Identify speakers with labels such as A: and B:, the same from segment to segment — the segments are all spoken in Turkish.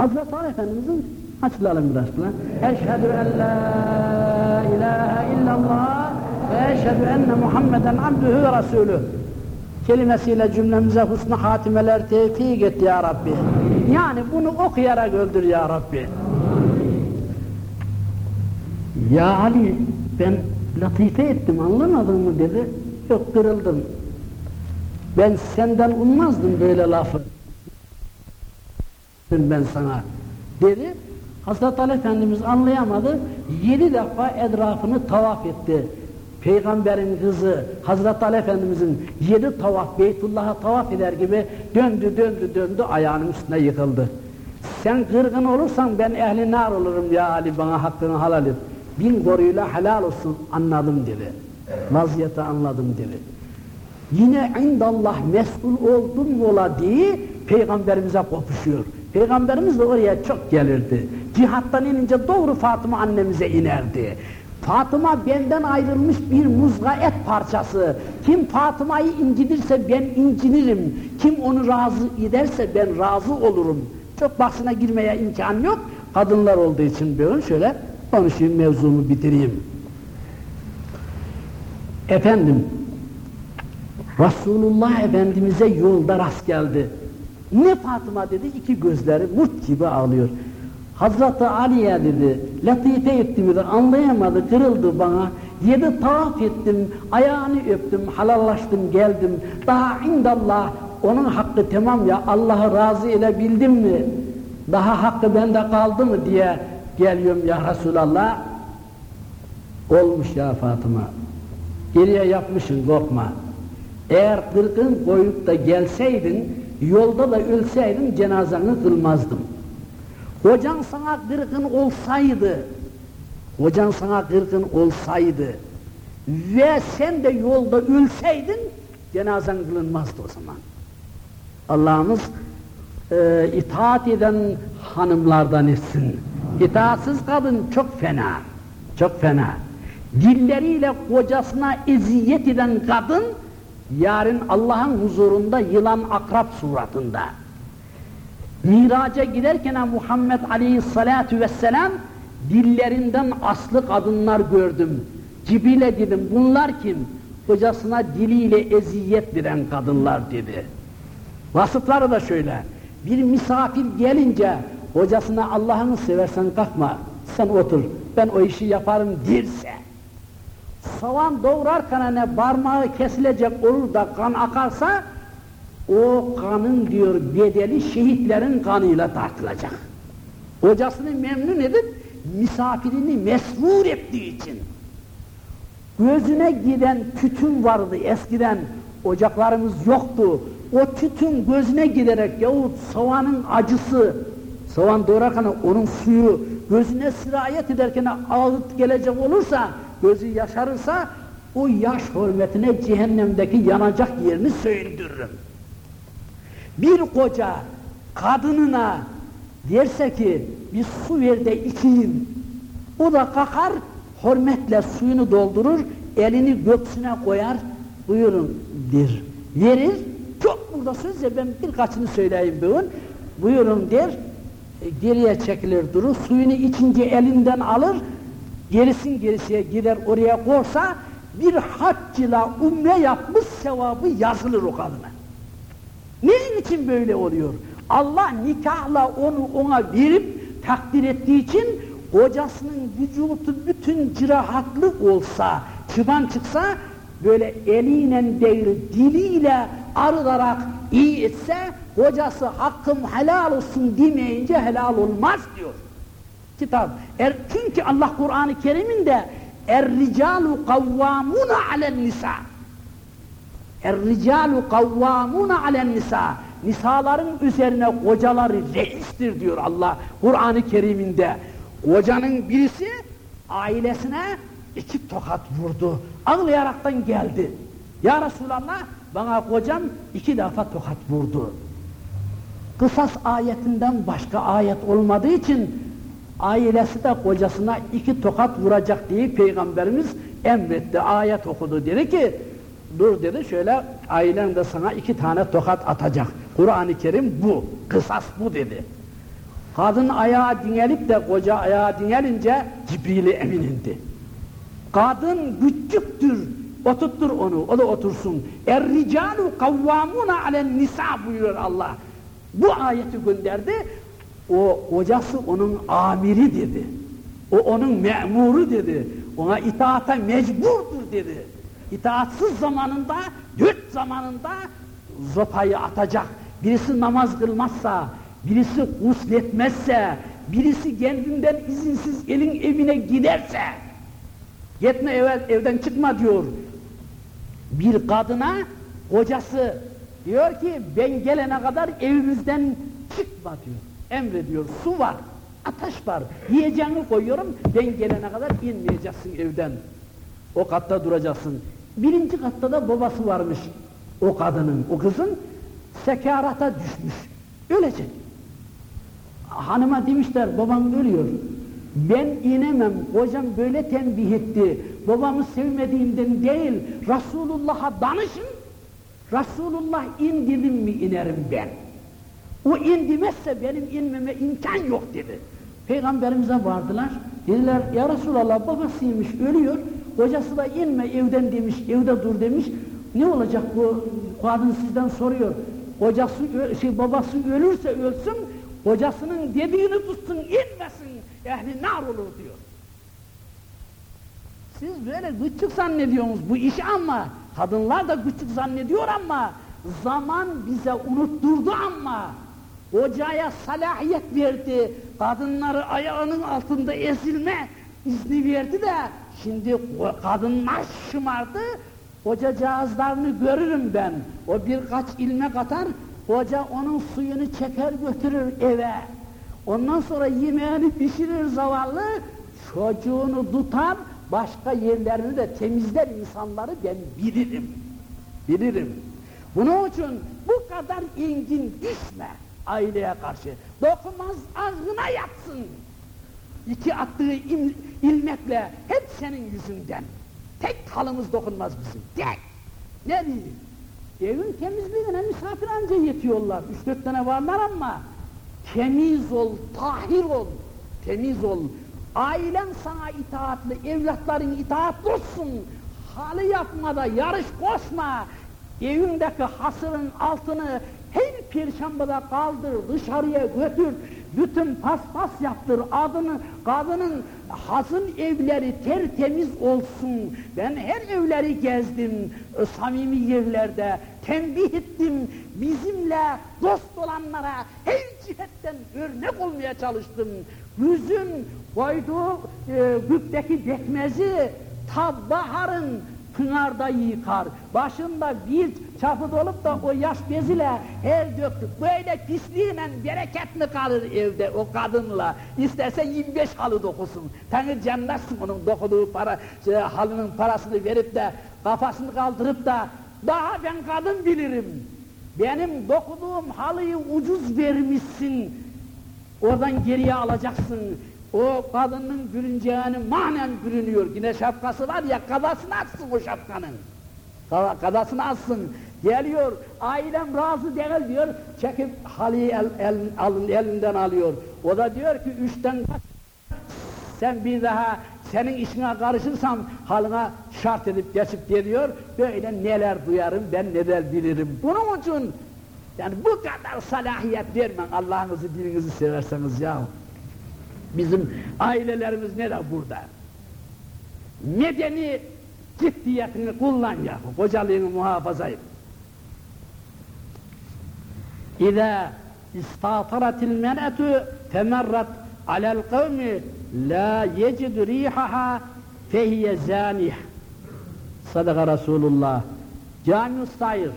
A: Hazreti Ali Efendimizin açılalım biraz lan. Eşhedü en la ilahe illallah ve eşhedü enne Muhammeden abdühü ve resulü. Kelimesiyle cümlemize husnu hatimeler tevfik et ya Rabbi. Yani bunu okuyarak öldür ya Rabbi. Ya Ali ben latife ettim anlamadın mı dedi. Yok kırıldım. Ben senden ummazdım böyle lafı. Ben sana dedi. Hazreti Ali Efendimiz anlayamadı. Yedi defa etrafını tavaf etti. Peygamberin kızı Hazreti Ali Efendimizin yedi tavaf Beytullah'a tavaf eder gibi döndü döndü döndü ayağının üstüne yıkıldı. Sen kırgın olursan ben ehli nar olurum ya Ali bana hakkını halal et. Bin koruyla helal olsun anladım dedi. Vaziyeti anladım dedi. Yine indallah mesul oldun mu ola diye peygamberimize kopuşuyor. Peygamberimiz de oraya çok gelirdi. Cihattan inince doğru Fatıma annemize inerdi. Fatıma benden ayrılmış bir muzga et parçası. Kim Fatıma'yı incidirse ben incinirim. Kim onu razı ederse ben razı olurum. Çok bahsine girmeye imkan yok. Kadınlar olduğu için böyle şöyle konuşayım mevzumu bitireyim. Efendim, Resulullah Efendimiz'e yolda rast geldi. Ne Fatıma dedi, iki gözleri mut gibi ağlıyor. Hazreti Ali'ye dedi, latife etti dedi, anlayamadı, kırıldı bana. Yedi tavaf ettim, ayağını öptüm, halallaştım, geldim. Daha indallah, onun hakkı tamam ya, Allah'ı razı edebildim mi? Daha hakkı bende kaldı mı diye geliyorum ya Resulallah. Olmuş ya Fatıma. Geriye yapmışsın korkma. Eğer kırkın koyup da gelseydin, yolda da ölseydin cenazanı kılmazdım. Hocan sana kırkın olsaydı, hocan sana kırkın olsaydı ve sen de yolda ölseydin cenazan kılınmazdı o zaman. Allah'ımız e, itaat eden hanımlardan etsin. İtaatsiz kadın çok fena, çok fena. Dilleriyle kocasına eziyet eden kadın, yarın Allah'ın huzurunda yılan akrap suratında. Miraca giderken Muhammed Aleyhisselatü Vesselam dillerinden aslı kadınlar gördüm. Cibile dedim, bunlar kim? Kocasına diliyle eziyet veren kadınlar dedi. Vasıfları da şöyle, bir misafir gelince hocasına Allah'ını seversen kalkma, sen otur, ben o işi yaparım dirse. Soğan doğrarken ne parmağı kesilecek olur da kan akarsa, o kanın diyor bedeli şehitlerin kanıyla tartılacak. Hocasını memnun edip misafirini mesrur ettiği için. Gözüne giden tütün vardı eskiden, ocaklarımız yoktu. O tütün gözüne giderek yahut soğanın acısı, soğan doğrarken onun suyu gözüne sirayet ederken ağıt gelecek olursa, gözü yaşarırsa, o yaş hürmetine cehennemdeki yanacak yerini söndürürüm. Bir koca kadınına derse ki bir su ver de içeyim, o da kalkar hürmetle suyunu doldurur, elini göksüne koyar, buyurun der, verir, çok burada söz ya ben birkaçını söyleyeyim bugün, buyurun der, geriye çekilir durur, suyunu içince elinden alır, gerisin gerisiye gider oraya korsa, bir haccıyla umre yapmış sevabı yazılır o kadına. Neyin için böyle oluyor? Allah nikahla onu ona verip takdir ettiği için kocasının vücudu bütün cirahatlı olsa, çıban çıksa böyle eliyle değil diliyle arılarak iyi etse kocası hakkım helal olsun demeyince helal olmaz diyor. Kitap. Er, çünkü Allah Kur'an-ı Kerim'inde Er-ricalu kavvamuna alen nisa Er-ricalu kavvamuna alen nisa Nisaların üzerine kocaları reistir diyor Allah Kur'an-ı Kerim'inde. Kocanın birisi ailesine iki tokat vurdu. Ağlayaraktan geldi. Ya Resulallah bana kocam iki defa tokat vurdu. Kısas ayetinden başka ayet olmadığı için ailesi de kocasına iki tokat vuracak diye Peygamberimiz emretti, ayet okudu. Dedi ki, dur dedi şöyle ailen de sana iki tane tokat atacak. Kur'an-ı Kerim bu, kısas bu dedi. Kadın ayağa dinelip de koca ayağa dinelince Cibril-i Emin indi. Kadın küçüktür, oturttur onu, o da otursun. Er ricalu kavvamuna alen nisa buyuruyor Allah. Bu ayeti gönderdi, o kocası onun amiri dedi. O onun memuru dedi. Ona itaata mecburdur dedi. İtaatsız zamanında, dört zamanında zopayı atacak. Birisi namaz kılmazsa, birisi gusletmezse, birisi kendinden izinsiz elin evine giderse, gitme ev, evden çıkma diyor. Bir kadına kocası diyor ki ben gelene kadar evimizden çıkma diyor. Emrediyor. Su var, ateş var, yiyeceğini koyuyorum ben gelene kadar inmeyeceksin evden. O katta duracaksın. Birinci katta da babası varmış o kadının, o kızın sekarata düşmüş. Ölecek. Hanıma demişler babam ölüyor. Ben inemem, kocam böyle tembih etti. Babamı sevmediğimden değil, Resulullah'a danışın. Resulullah indirim mi inerim ben. O indimezse benim inmeme imkan yok dedi. Peygamberimize vardılar. Dediler ya Resulallah babasıymış ölüyor. Kocası da inme evden demiş, evde dur demiş. Ne olacak bu kadın sizden soruyor. Kocası, şey, babası ölürse ölsün, kocasının dediğini tutsun, inmesin, ehli nar olur diyor. Siz böyle küçük zannediyorsunuz bu işi ama, kadınlar da küçük zannediyor ama, zaman bize unutturdu ama, kocaya salahiyet verdi, kadınları ayağının altında ezilme izni verdi de, şimdi kadınlar şımardı, Kocacağızlarını görürüm ben. O birkaç ilmek atar, koca onun suyunu çeker götürür eve. Ondan sonra yemeğini pişirir zavallı, çocuğunu tutar, başka yerlerini de temizler insanları ben bilirim. Bilirim. Bunun için bu kadar engin düşme aileye karşı. Dokunmaz ağzına yatsın. İki attığı il, ilmekle hep senin yüzünden. Tek halımız dokunmaz bizim. Tek. Ne diyeyim? Evin temizliğine misafir anca yetiyorlar. Üç dört tane varlar ama temiz ol, tahir ol, temiz ol. Ailen sana itaatli, evlatların itaatli olsun. Halı yapmada yarış koşma. Evindeki hasırın altını perşembede kaldır, dışarıya götür, bütün paspas yaptır, adını, kadının hazın evleri tertemiz olsun. Ben her evleri gezdim, e, samimi yerlerde, tembih ettim, bizimle dost olanlara her cihetten örnek olmaya çalıştım. Yüzün koyduğu e, güpteki dekmezi ta baharın pınarda yıkar. Başında bir çapı dolup da o yaş beziyle her döktük. Böyle pisliğiyle bereketli kalır evde o kadınla. İsterse 25 halı dokusun. Tanrı cennetsiz onun dokuduğu para, şey, halının parasını verip de kafasını kaldırıp da daha ben kadın bilirim. Benim dokuduğum halıyı ucuz vermişsin. Oradan geriye alacaksın o kadının gülüneceğini manen gülünüyor. Yine şapkası var ya kadasını atsın o şapkanın. Kadasını atsın. Geliyor, ailem razı değil diyor, çekip halıyı el, el, alın, elinden alıyor. O da diyor ki üçten kaç, sen bir daha senin işine karışırsam halına şart edip geçip geliyor, böyle neler duyarım ben neler bilirim. Bunun için yani bu kadar salahiyet vermen Allah'ınızı dilinizi severseniz ya. Bizim ailelerimiz ne de burada? Medeni ciddiyetini kullan ya, kocalığını muhafaza et. İza istatarat el-mer'atu femerrat alel kavmi la yecid rihaha fehiye zanih. Sadaka Resulullah. Cami Sayır.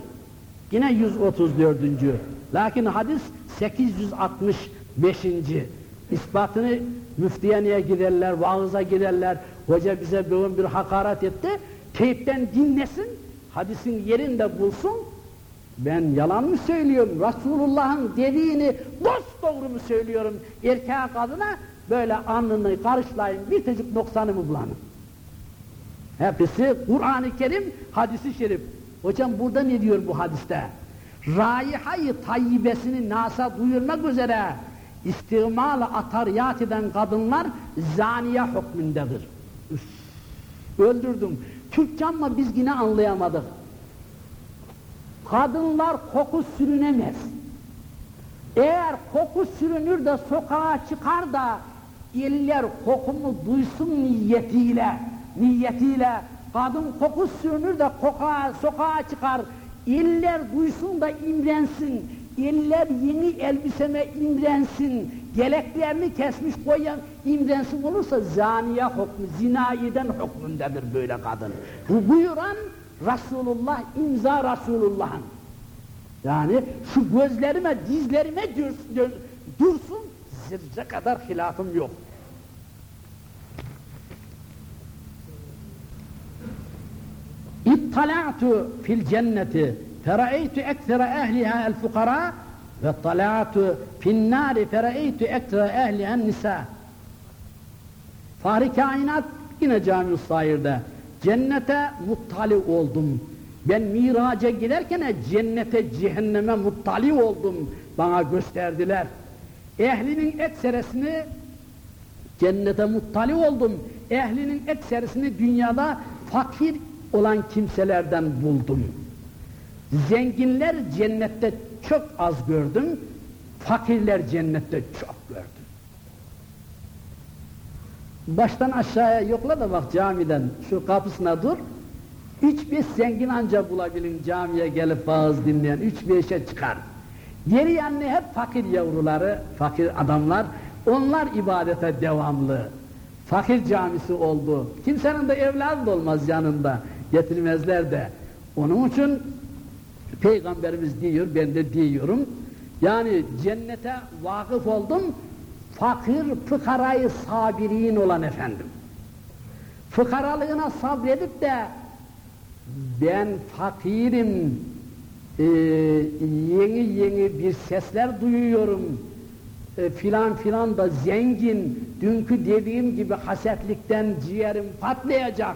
A: Yine 134. Lakin hadis 865. İspatını müftiyaneye giderler, vaaz'a giderler. Hoca bize bugün bir hakaret etti. Teypten dinlesin, hadisin yerinde bulsun. Ben yalan mı söylüyorum? Resulullah'ın dediğini dost doğru mu söylüyorum? Erkeğe kadına böyle alnını karışlayın, bir tecik noksanı mı bulanın? Hepsi Kur'an-ı Kerim, hadisi şerif. Hocam burada ne diyor bu hadiste? Raihayı tayyibesini nasa duyurmak üzere istimalı atariyat eden kadınlar zaniye hükmündedir. Üf, öldürdüm. Türkçe ama biz yine anlayamadık. Kadınlar koku sürünemez. Eğer koku sürünür de sokağa çıkar da iller kokumu duysun niyetiyle, niyetiyle kadın koku sürünür de koka, sokağa çıkar, iller duysun da imrensin, iller yeni elbiseme imrensin, geleklerini kesmiş koyan imrensin olursa zaniye hükmü, zinayiden hükmündedir böyle kadın. Bu buyuran Resulullah, imza Resulullah'ın. Yani şu gözlerime, dizlerime dursun, dursun zerre kadar hilafım yok. İttala'tu fil cenneti ehliha el fukara ve tala'tu fin nari fera'eytu eksere ehliha nisa. Fahri kainat yine cami Sair'de cennete muttali oldum. Ben miraca giderken cennete cehenneme muttali oldum. Bana gösterdiler. Ehlinin ekseresini cennete muttali oldum. Ehlinin ekserisini dünyada fakir olan kimselerden buldum. Zenginler cennette çok az gördüm. Fakirler cennette çok gördüm. Baştan aşağıya yokla da bak camiden şu kapısına dur. Üç beş zengin anca bulabilin camiye gelip vaaz dinleyen, üç beşe çıkar. Geri yanına hep fakir yavruları, fakir adamlar, onlar ibadete devamlı. Fakir camisi oldu. Kimsenin de evladı olmaz yanında, getirmezler de. Onun için Peygamberimiz diyor, ben de diyorum. Yani cennete vakıf oldum, fakir fıkarayı sabirin olan efendim. Fıkaralığına sabredip de ben fakirim, e, yeni yeni bir sesler duyuyorum, e, filan filan da zengin, dünkü dediğim gibi hasetlikten ciğerim patlayacak,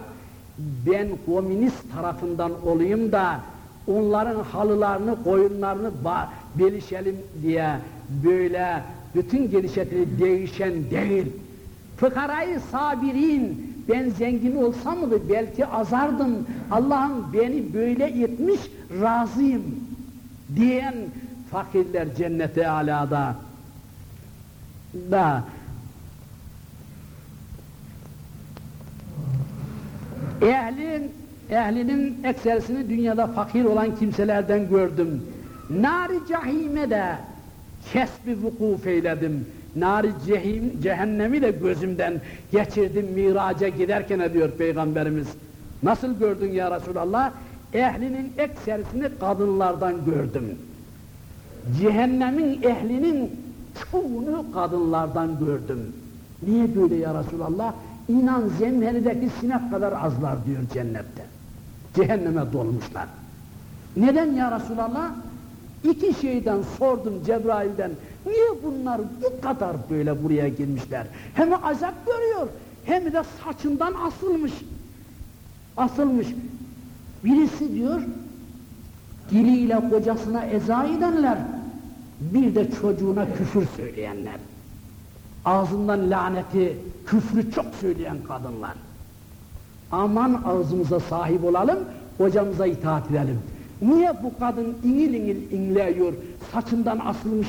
A: ben komünist tarafından olayım da onların halılarını, koyunlarını belişelim diye böyle bütün gelişetleri değişen değil. Fıkarayı sabirin, ben zengin olsam mı belki azardım, Allah'ım beni böyle etmiş, razıyım diyen fakirler cennete alada. Da. Ehlin ehlinin ekserisini dünyada fakir olan kimselerden gördüm. Nari cahime de kesbi vukuf eyledim. Nari cehim, cehennemi de gözümden geçirdim miraca giderken diyor Peygamberimiz. Nasıl gördün ya Resulallah? Ehlinin ekserisini kadınlardan gördüm. Cehennemin ehlinin çoğunu kadınlardan gördüm. Niye böyle ya Resulallah? İnan zemherideki sinek kadar azlar diyor cennette. Cehenneme dolmuşlar. Neden ya Resulallah? İki şeyden sordum Cebrail'den. Niye bunlar bu kadar böyle buraya girmişler? Hem azap görüyor hem de saçından asılmış. Asılmış. Birisi diyor diliyle kocasına eza edenler bir de çocuğuna küfür söyleyenler. Ağzından laneti, küfrü çok söyleyen kadınlar. Aman ağzımıza sahip olalım, hocamıza itaat edelim. Niye bu kadın inil inil inliyor, saçından asılmış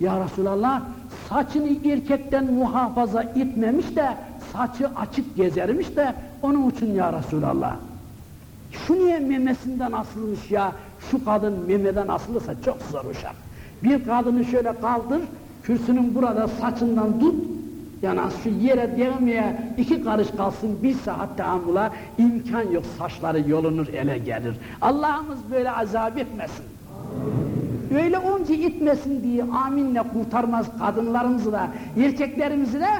A: ya Resulallah? Saçını erkekten muhafaza etmemiş de, saçı açık gezermiş de, onun için ya Resulallah. Şu niye memesinden asılmış ya, şu kadın memeden asılırsa çok zor uşak. Bir kadını şöyle kaldır, kürsünün burada saçından tut, yani şu yere değmeye iki karış kalsın bir saat tahammüla imkan yok saçları yolunur ele gelir. Allah'ımız böyle azap etmesin. Öyle onca itmesin diye aminle kurtarmaz kadınlarımızı da erkeklerimizi de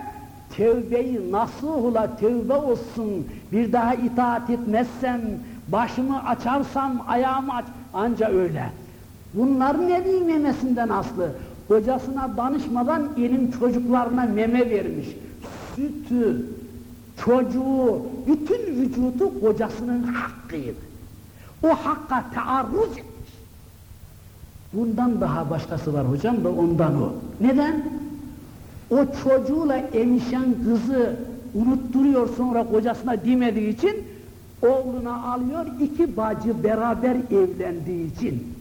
A: tevbeyi nasuhula tevbe olsun bir daha itaat etmezsem başımı açarsam ayağımı aç anca öyle. Bunların nevi memesinden aslı kocasına danışmadan elin çocuklarına meme vermiş. Sütü, çocuğu, bütün vücudu kocasının hakkıydı. O hakka taarruz etmiş. Bundan daha başkası var hocam da ondan o. Neden? O çocuğuyla emişen kızı unutturuyor sonra kocasına demediği için oğluna alıyor iki bacı beraber evlendiği için.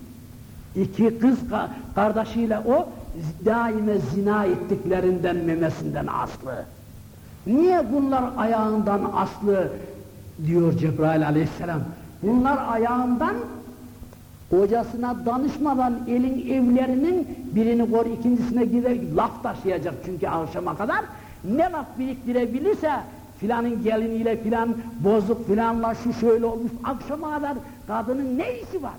A: iki kız kardeşiyle o daime zina ettiklerinden memesinden aslı. Niye bunlar ayağından aslı diyor Cebrail aleyhisselam. Bunlar ayağından kocasına danışmadan elin evlerinin birini kor ikincisine gider laf taşıyacak çünkü akşama kadar ne laf biriktirebilirse filanın geliniyle filan bozuk filanla şu şöyle olmuş akşama kadar kadının ne işi var?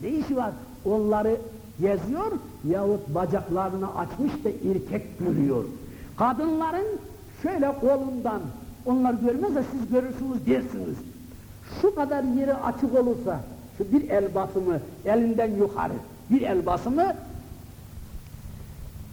A: Ne işi var? Onları geziyor yahut bacaklarını açmış da erkek görüyor. Kadınların şöyle kolundan onlar görmez de siz görürsünüz dersiniz. Şu kadar yeri açık olursa şu bir el basımı elinden yukarı bir el basımı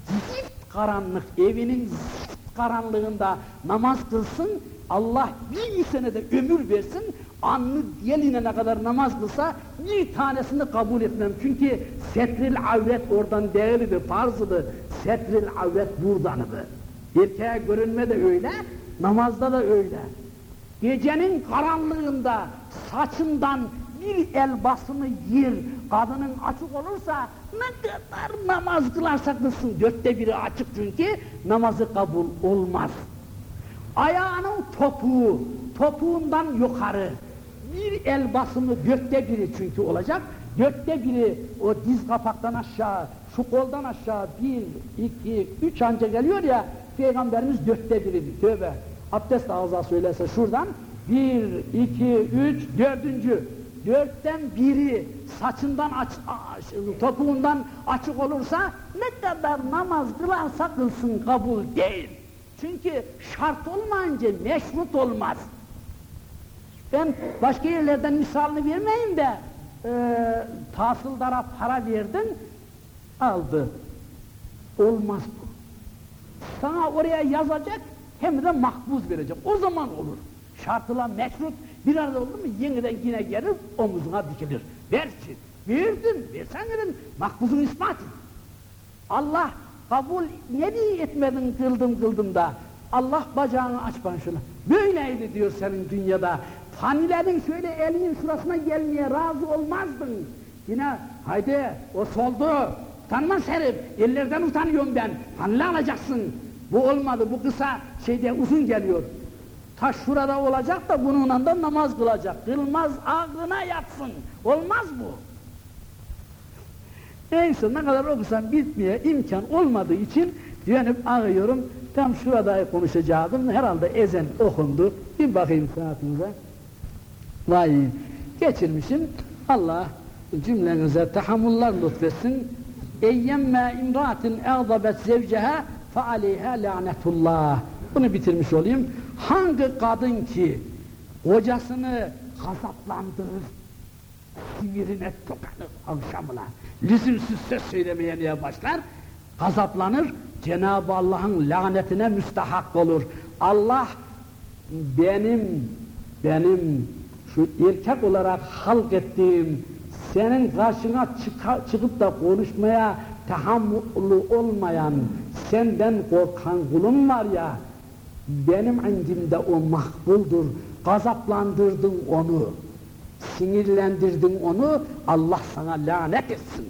A: zift karanlık evinin zift karanlığında namaz kılsın Allah bir senede ömür versin anlı gelinene kadar namaz kılsa bir tanesini kabul etmem. Çünkü setril avret oradan değerlidir, farzıdır. Setril avret buradanıdır. Erkeğe görünme de öyle, namazda da öyle. Gecenin karanlığında saçından bir el basımı yer, kadının açık olursa ne kadar namaz kılarsa kılsın, dörtte biri açık çünkü namazı kabul olmaz. Ayağının topuğu, topuğundan yukarı, bir el basımı dörtte biri çünkü olacak, dörtte biri o diz kapaktan aşağı, şu koldan aşağı bir, iki, üç anca geliyor ya, Peygamberimiz dörtte biri, tövbe, abdest ağza söylerse şuradan, bir, iki, üç, dördüncü, dörtten biri saçından aç, topuğundan açık olursa ne kadar namaz kılarsa kılsın kabul değil. Çünkü şart olmayınca meşrut olmaz. Ben başka yerlerden misalını vermeyeyim de e, tahsıldara para verdin, aldı. Olmaz bu. Sana oraya yazacak, hem de makbuz verecek. O zaman olur. Şartıla meşrut bir arada oldu mu yeniden yine gelir, omuzuna dikilir. Versin. Verdin, versen verin, makbuzun ispatı. Allah kabul ne etmedin kıldım kıldım da Allah bacağını aç bana şunu. Böyleydi diyor senin dünyada. Fanilerin şöyle elinin şurasına gelmeye razı olmazdın. Yine haydi o soldu. Utanma Serif. Ellerden utanıyorum ben. Fanile alacaksın. Bu olmadı. Bu kısa şeyde uzun geliyor. Taş şurada olacak da bununla da namaz kılacak. Kılmaz aklına yatsın. Olmaz bu. Neyse ne kadar okusam bitmeye imkan olmadığı için dönüp ağıyorum. Tam şurada konuşacaktım. Herhalde ezen okundu. Bir bakayım saatimize. Vay geçirmişim. Allah cümlenize tahammüllar lütfetsin. Eyyemme imraatin eğzabet zevceha fe aleyha lanetullah. Bunu bitirmiş olayım. Hangi kadın ki kocasını gazaplandırır, sinirine tokanır akşamına, lüzumsuz söz söylemeye niye başlar, gazaplanır, Cenab-ı Allah'ın lanetine müstahak olur. Allah benim, benim şu erkek olarak halk ettiğim, senin karşına çıkıp da konuşmaya tahammülü olmayan, senden korkan kulum var ya, benim indimde o makbuldur, gazaplandırdın onu, sinirlendirdin onu, Allah sana lanet etsin.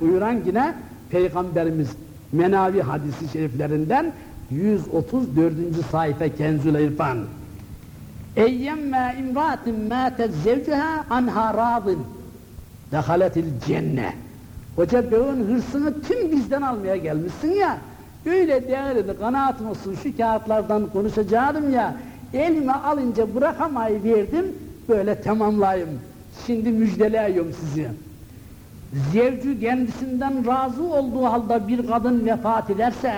A: Buyuran yine Peygamberimiz Menavi hadisi şeriflerinden 134. sayfa Kenzül İrfan. Eyyemme imraatin mâtet zevcuha anha râdın dehaletil cenne. Hoca böğün hırsını tüm bizden almaya gelmişsin ya, öyle değerli kanaatın olsun şu kağıtlardan konuşacağım ya, elime alınca bırakamayı verdim, böyle tamamlayayım. Şimdi müjdeleyiyorum sizi. Zevcu kendisinden razı olduğu halde bir kadın vefat ederse,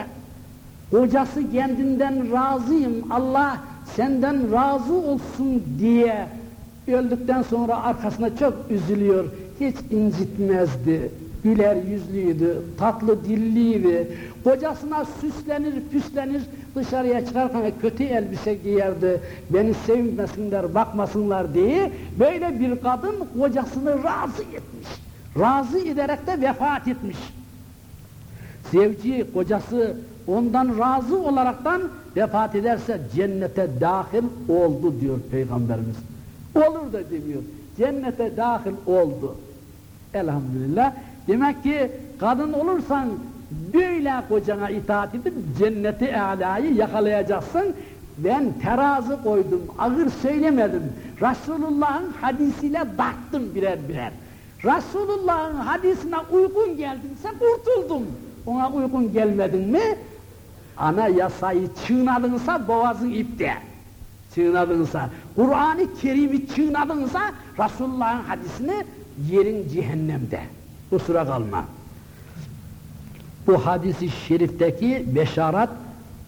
A: kocası kendinden razıyım, Allah senden razı olsun diye öldükten sonra arkasına çok üzülüyor, hiç incitmezdi, güler yüzlüydü, tatlı dilliydi, kocasına süslenir, püslenir, dışarıya çıkarken kötü elbise giyerdi, beni sevmesinler, bakmasınlar diye, böyle bir kadın kocasını razı etmiş, razı ederek de vefat etmiş. Sevci, kocası ondan razı olaraktan vefat ederse cennete dahil oldu diyor Peygamberimiz. Olur da demiyor. Cennete dahil oldu. Elhamdülillah. Demek ki kadın olursan böyle kocana itaat edip cenneti alayı yakalayacaksın. Ben terazi koydum, ağır söylemedim. Resulullah'ın hadisiyle baktım birer birer. Resulullah'ın hadisine uygun geldinse kurtuldum. Ona uygun gelmedin mi? Ana yasayı çiğnadınsa boğazın ipte. Çiğnadınsa, Kur'an-ı Kerim'i çiğnadınsa Resulullah'ın hadisini yerin cehennemde. Kusura kalma. Bu hadisi şerifteki beşarat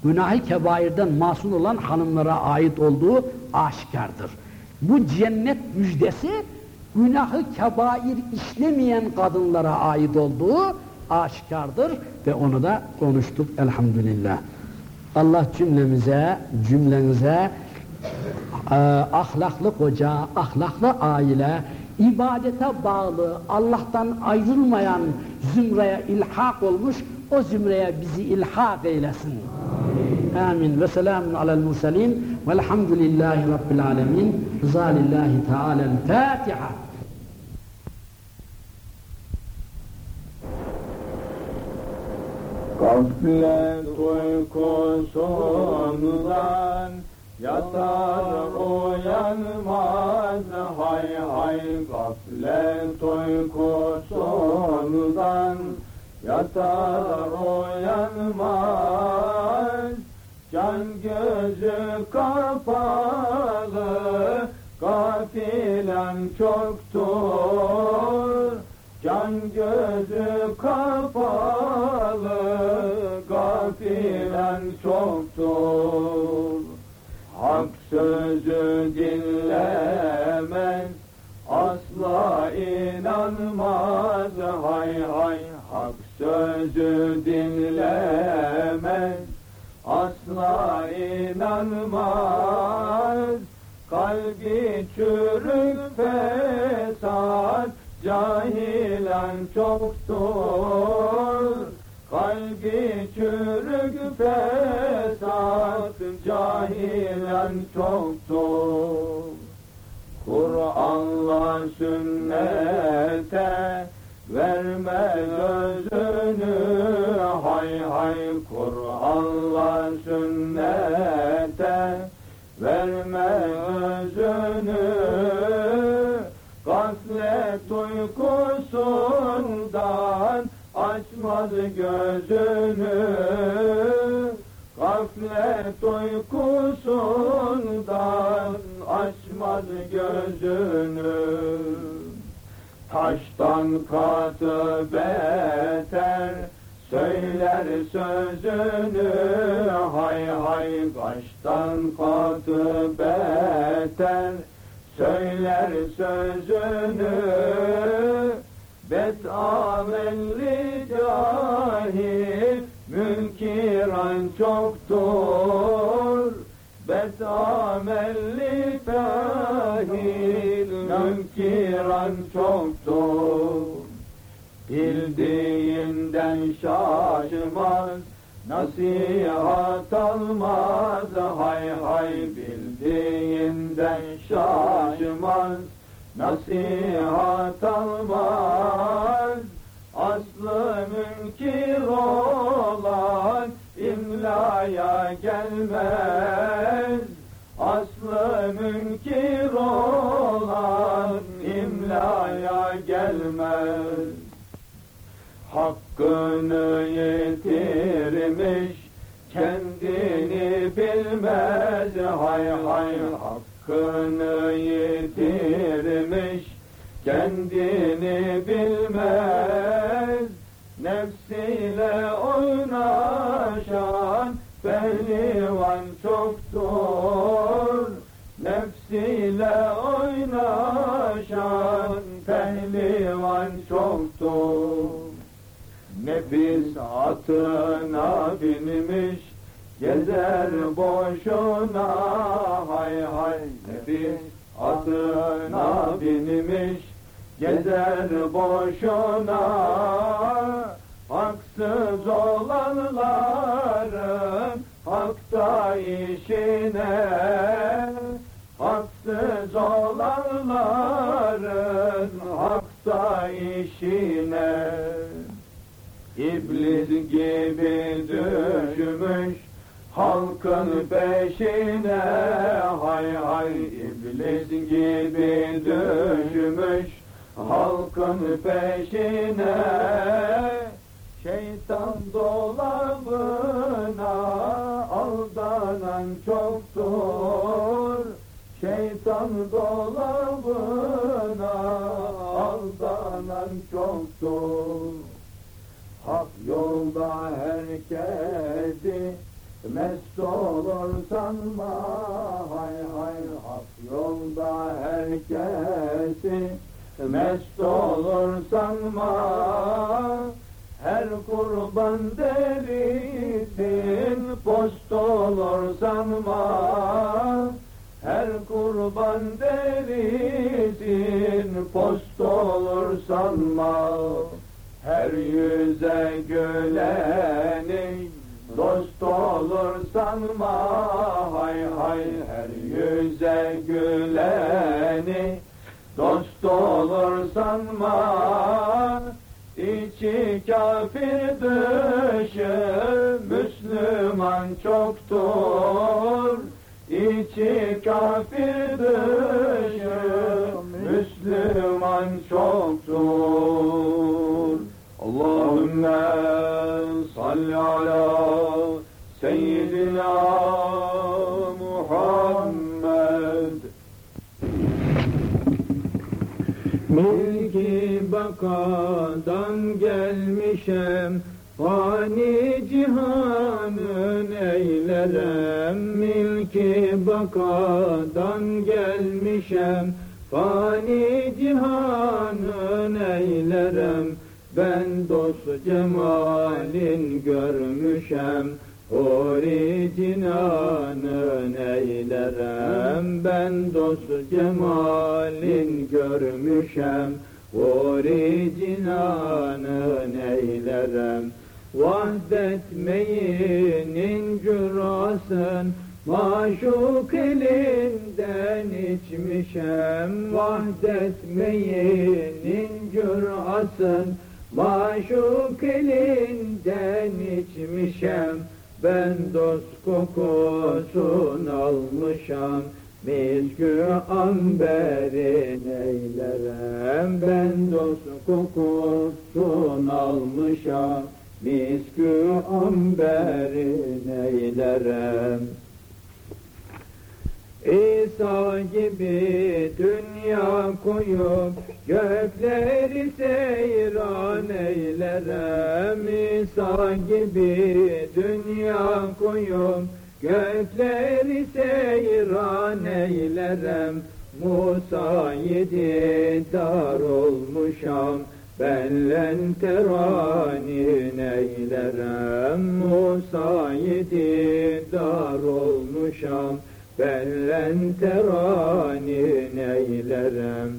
A: günahı kebairden masum olan hanımlara ait olduğu aşikardır. Bu cennet müjdesi günahı kebair işlemeyen kadınlara ait olduğu aşikardır ve onu da konuştuk elhamdülillah. Allah cümlemize, cümlenize e, ahlaklı koca, ahlaklı aile, ibadete bağlı, Allah'tan ayrılmayan zümreye ilhak olmuş, o zümreye bizi ilhak eylesin. Amin. Ve selamun alel murselin velhamdülillahi rabbil alemin. Rıza lillahi teala'l
B: Gaflet uykusundan yatar uyanmaz. Hay hay gaflet uykusundan yatar uyanmaz. Can gözü kapalı gafilen çoktur. Can gözü kapalı gafilen çoktur. Hak sözü dinlemez asla inanmaz. Hay hay Hak sözü dinlemez asla inanmaz. Kalbi çürük fesat cahilen çoktur Kalbi çürük fesat cahilen çoktur Kur'an'la sünnete verme gözünü hay hay Kur'an'la sünnete verme gözünü Gaflet uykusundan açmaz gözünü Gaflet uykusundan açmaz gözünü. Taştan katı beter söyler sözünü. Hay hay kaştan katı beter söyler sözünü Bet amelli cahil münkiran çoktur. Bet amelli cahil münkiran çoktur. Bildiğinden şaşmaz Nasihat almaz. Hay hay bildiğinden şaşmaz Nasihat almaz Aslı münkir olan imlaya gelmez. Aslı münkir olan imlaya gelmez. Hakkını yitirmiş kendini bilmez. Hay hay hakkını yitirmiş kendini bilmez nefsiyle oynaşan pehlivan çoktur. Nefsiyle oynaşan pehlivan çoktur. Nefis atına binmiş Gezer boşuna hay hay Nefis atına binmiş. Gezer boşuna Hak haksız olanların hakta işine. Haksız olanların hakta işine. İblis gibi düşmüş halkın peşine hay hay iblis gibi düşmüş halkın peşine. Şeytan dolabına aldanan çoktur. Şeytan dolabına aldanan çoktur. Hak yolda herkesi mest olur sanma hay hay hak yolda herkesi mest olur sanma her kurban derisin post olur sanma her kurban derisin post olur sanma her yüze güleni dost olur sanma hay hay her yüze güleni. Dost olur sanma içi kafir dışı Müslüman çoktur. İçi kafir dışı Müslüman çoktur Allahümme salli ala seyyidina Muhammed. Milki bakadan gelmişem Fani cihanın eylerem. Milki bakadan gelmişem Fani cihanın eylerem Ben dost cemalin görmüşem Huri cinanın eylerem Ben dost cemalin görmüşem Huri cinanın eylerem Vahdet meyinin cürasın Maşuk elinden içmişem. Vahdet meyinin cürasın Maşuk elinden içmişem Ben dost kokusun almışam. Miskü amberin eylerem Ben dost kokusun almışam. Miskü amberin eylerem İsa gibi dünya koyup gökleri seyran eylerem İsa gibi dünya koyup gökleri seyran eylerem Musa yedi dar olmuşam Benlen teranin eylerem Musa yedi dar olmuşam Benlen teranin eylerem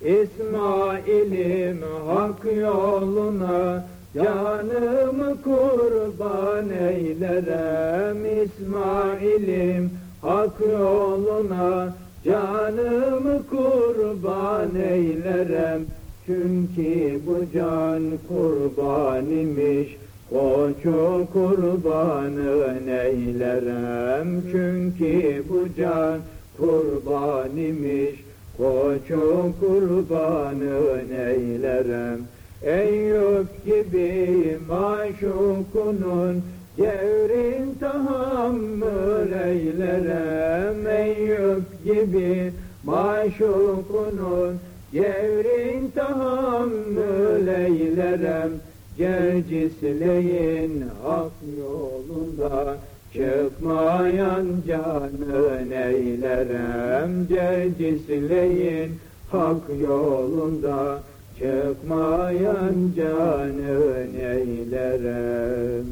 B: İsmail'im hak yoluna Canımı kurban eylerem. İsmail'im hak yoluna Canımı kurban eylerem. Çünkü bu can kurban imiş Koçu kurbanın eylerem Çünkü bu can kurban imiş Koçu kurbanın eylerem Eyüp gibi maşukunun Cevrin tahammül eylerem. Eyüp gibi maşukunun Cevrin tahammül eylerem Cercisleyin hak yolunda Çıkmayan canın eylerem Cercisleyin hak yolunda Çıkmayan canın eylerem